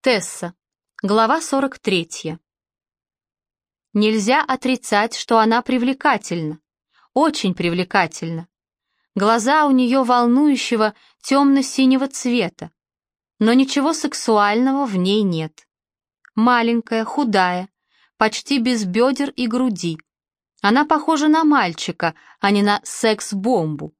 Тесса. Глава 43. Нельзя отрицать, что она привлекательна. Очень привлекательна. Глаза у нее волнующего темно-синего цвета. Но ничего сексуального в ней нет. Маленькая, худая, почти без бедер и груди. Она похожа на мальчика, а не на секс-бомбу.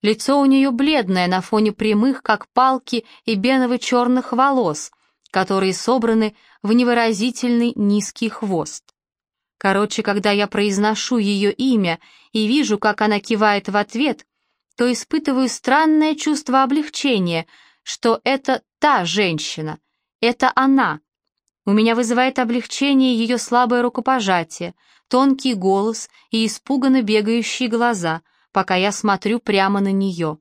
Лицо у нее бледное на фоне прямых, как палки, и беново-черных волос, которые собраны в невыразительный низкий хвост. Короче, когда я произношу ее имя и вижу, как она кивает в ответ, то испытываю странное чувство облегчения, что это та женщина, это она. У меня вызывает облегчение ее слабое рукопожатие, тонкий голос и испуганно бегающие глаза, пока я смотрю прямо на нее.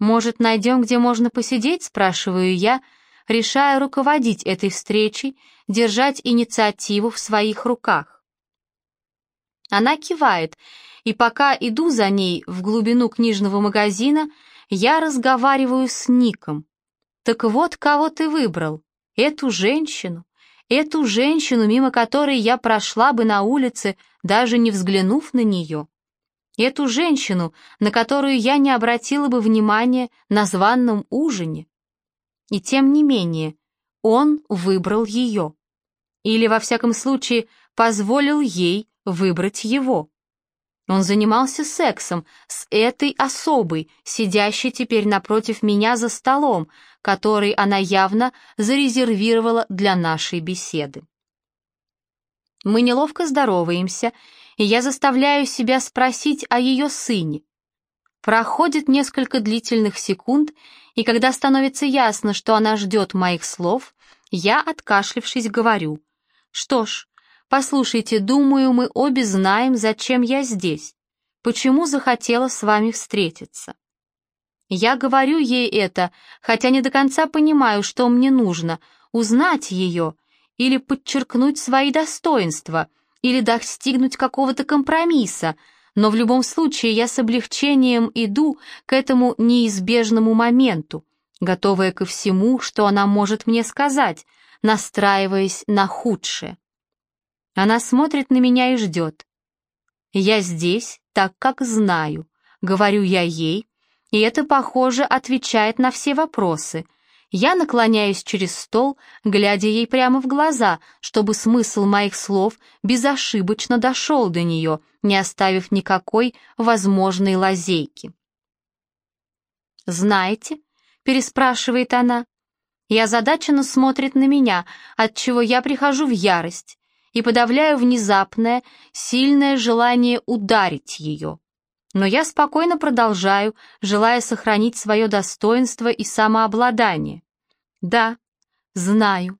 «Может, найдем, где можно посидеть?» — спрашиваю я, — решая руководить этой встречей, держать инициативу в своих руках. Она кивает, и пока иду за ней в глубину книжного магазина, я разговариваю с Ником. «Так вот, кого ты выбрал? Эту женщину? Эту женщину, мимо которой я прошла бы на улице, даже не взглянув на нее?» Эту женщину, на которую я не обратила бы внимания на званном ужине? И тем не менее, он выбрал ее. Или, во всяком случае, позволил ей выбрать его. Он занимался сексом с этой особой, сидящей теперь напротив меня за столом, который она явно зарезервировала для нашей беседы. Мы неловко здороваемся, и я заставляю себя спросить о ее сыне. Проходит несколько длительных секунд, и когда становится ясно, что она ждет моих слов, я, откашлившись, говорю, «Что ж, послушайте, думаю, мы обе знаем, зачем я здесь, почему захотела с вами встретиться». Я говорю ей это, хотя не до конца понимаю, что мне нужно, узнать ее или подчеркнуть свои достоинства, или достигнуть какого-то компромисса, но в любом случае я с облегчением иду к этому неизбежному моменту, готовая ко всему, что она может мне сказать, настраиваясь на худшее. Она смотрит на меня и ждет. «Я здесь, так как знаю», — говорю я ей, и это, похоже, отвечает на все вопросы — я наклоняюсь через стол, глядя ей прямо в глаза, чтобы смысл моих слов безошибочно дошел до нее, не оставив никакой возможной лазейки. «Знаете?» — переспрашивает она. И озадаченно смотрит на меня, от чего я прихожу в ярость и подавляю внезапное, сильное желание ударить ее. Но я спокойно продолжаю, желая сохранить свое достоинство и самообладание. Да, знаю.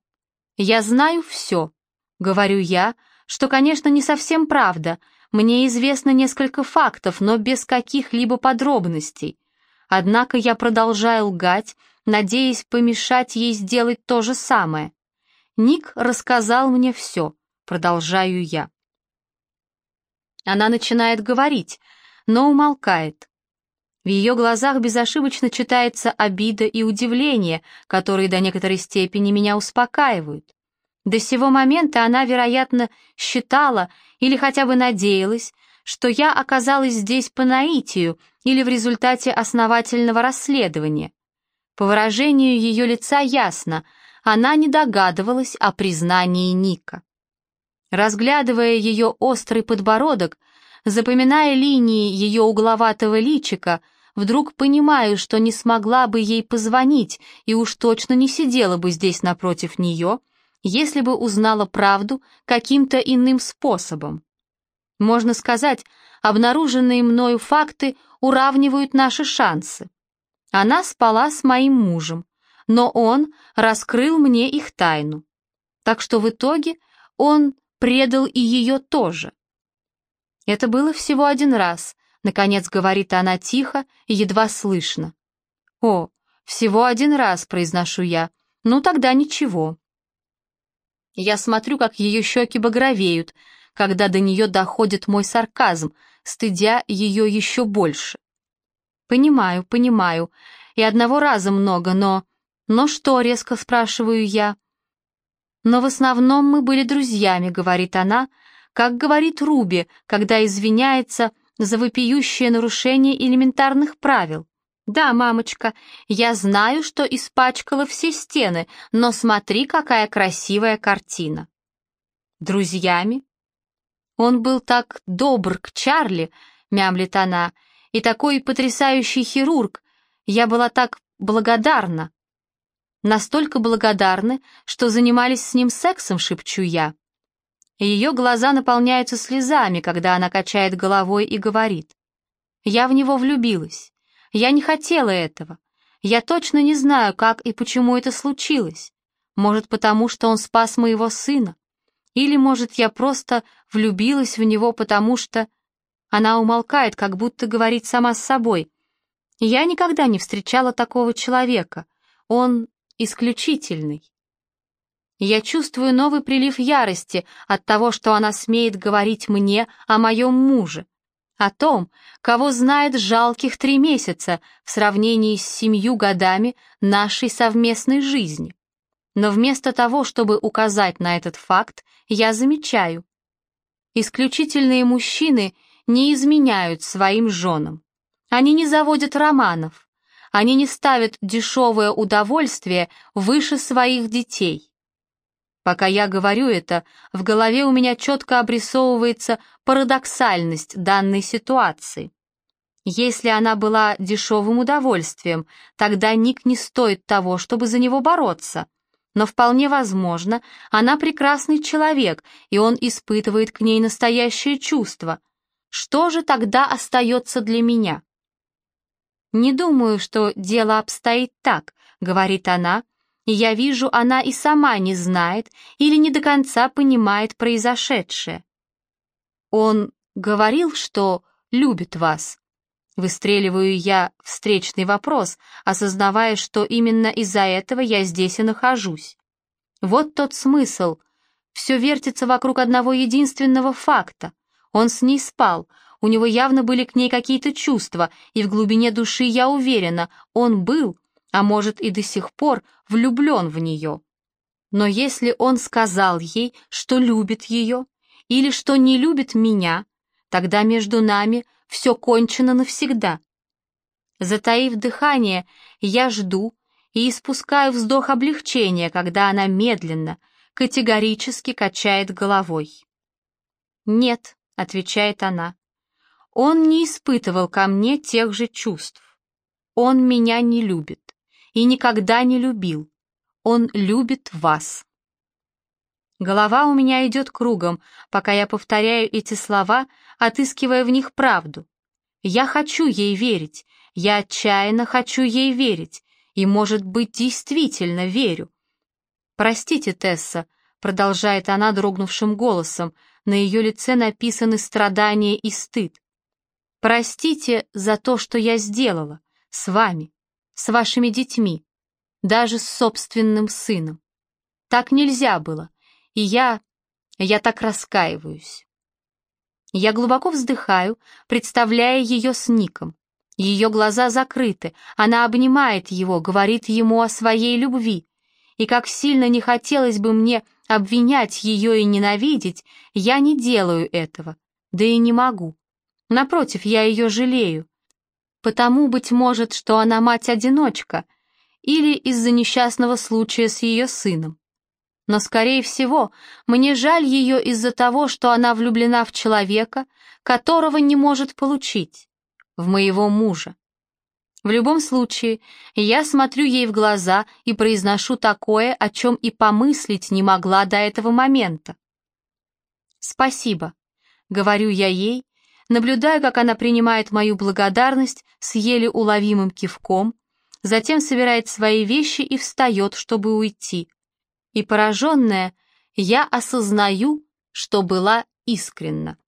Я знаю все, говорю я, что, конечно, не совсем правда. Мне известно несколько фактов, но без каких-либо подробностей. Однако я продолжаю лгать, надеясь помешать ей сделать то же самое. Ник рассказал мне все, продолжаю я. Она начинает говорить, но умолкает. В ее глазах безошибочно читается обида и удивление, которые до некоторой степени меня успокаивают. До сего момента она, вероятно, считала или хотя бы надеялась, что я оказалась здесь по наитию или в результате основательного расследования. По выражению ее лица ясно, она не догадывалась о признании Ника. Разглядывая ее острый подбородок, Запоминая линии ее угловатого личика, вдруг понимаю, что не смогла бы ей позвонить и уж точно не сидела бы здесь напротив нее, если бы узнала правду каким-то иным способом. Можно сказать, обнаруженные мною факты уравнивают наши шансы. Она спала с моим мужем, но он раскрыл мне их тайну. Так что в итоге он предал и ее тоже. Это было всего один раз, наконец говорит она тихо и едва слышно. О, всего один раз, произношу я. Ну тогда ничего. Я смотрю, как ее щеки багровеют, когда до нее доходит мой сарказм, стыдя ее еще больше. Понимаю, понимаю, и одного раза много, но... «Но что?» — резко спрашиваю я. «Но в основном мы были друзьями», — говорит она, как говорит Руби, когда извиняется за вопиющее нарушение элементарных правил. «Да, мамочка, я знаю, что испачкала все стены, но смотри, какая красивая картина». «Друзьями?» «Он был так добр к Чарли», — мямлит она, — «и такой потрясающий хирург. Я была так благодарна». Настолько благодарны, что занимались с ним сексом, шепчу я. Ее глаза наполняются слезами, когда она качает головой и говорит. «Я в него влюбилась. Я не хотела этого. Я точно не знаю, как и почему это случилось. Может, потому что он спас моего сына. Или, может, я просто влюбилась в него, потому что...» Она умолкает, как будто говорит сама с собой. «Я никогда не встречала такого человека. Он исключительный. Я чувствую новый прилив ярости от того, что она смеет говорить мне о моем муже, о том, кого знает жалких три месяца в сравнении с семью годами нашей совместной жизни. Но вместо того, чтобы указать на этот факт, я замечаю. Исключительные мужчины не изменяют своим женам. Они не заводят романов. Они не ставят дешевое удовольствие выше своих детей. Пока я говорю это, в голове у меня четко обрисовывается парадоксальность данной ситуации. Если она была дешевым удовольствием, тогда Ник не стоит того, чтобы за него бороться. Но вполне возможно, она прекрасный человек, и он испытывает к ней настоящее чувство. Что же тогда остается для меня? «Не думаю, что дело обстоит так», — говорит она, я вижу, она и сама не знает или не до конца понимает произошедшее. Он говорил, что любит вас. Выстреливаю я встречный вопрос, осознавая, что именно из-за этого я здесь и нахожусь. Вот тот смысл. Все вертится вокруг одного единственного факта. Он с ней спал, у него явно были к ней какие-то чувства, и в глубине души, я уверена, он был, а может и до сих пор, влюблен в нее. Но если он сказал ей, что любит ее, или что не любит меня, тогда между нами все кончено навсегда. Затаив дыхание, я жду и испускаю вздох облегчения, когда она медленно, категорически качает головой. «Нет», — отвечает она, — «он не испытывал ко мне тех же чувств. Он меня не любит и никогда не любил. Он любит вас. Голова у меня идет кругом, пока я повторяю эти слова, отыскивая в них правду. Я хочу ей верить, я отчаянно хочу ей верить, и, может быть, действительно верю. «Простите, Тесса», — продолжает она дрогнувшим голосом, на ее лице написаны страдания и стыд. «Простите за то, что я сделала с вами с вашими детьми, даже с собственным сыном. Так нельзя было, и я... я так раскаиваюсь. Я глубоко вздыхаю, представляя ее с Ником. Ее глаза закрыты, она обнимает его, говорит ему о своей любви. И как сильно не хотелось бы мне обвинять ее и ненавидеть, я не делаю этого, да и не могу. Напротив, я ее жалею, Потому, быть может, что она мать-одиночка, или из-за несчастного случая с ее сыном. Но, скорее всего, мне жаль ее из-за того, что она влюблена в человека, которого не может получить, в моего мужа. В любом случае, я смотрю ей в глаза и произношу такое, о чем и помыслить не могла до этого момента. «Спасибо», — говорю я ей, наблюдаю, как она принимает мою благодарность с еле уловимым кивком, затем собирает свои вещи и встает, чтобы уйти. И пораженная, я осознаю, что была искренна.